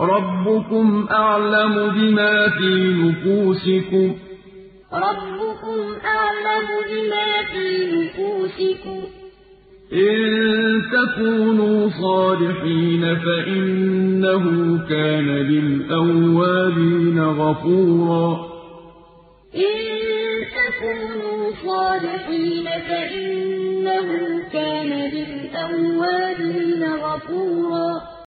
رَّبُّكُمْ أَعْلَمُ بِمَا فِي نُفُوسِكُمْ ربكم أعلم بما في نفوسكم ۚ إِن تَكُونُوا صَالِحِينَ فَإِنَّهُ كَانَ لِلْأَوَّابِينَ غَفُورًا إِن تَكُونُوا صَالِحِينَ فَإِنَّهُ كَانَ لِلْأَوَّابِينَ غَفُورًا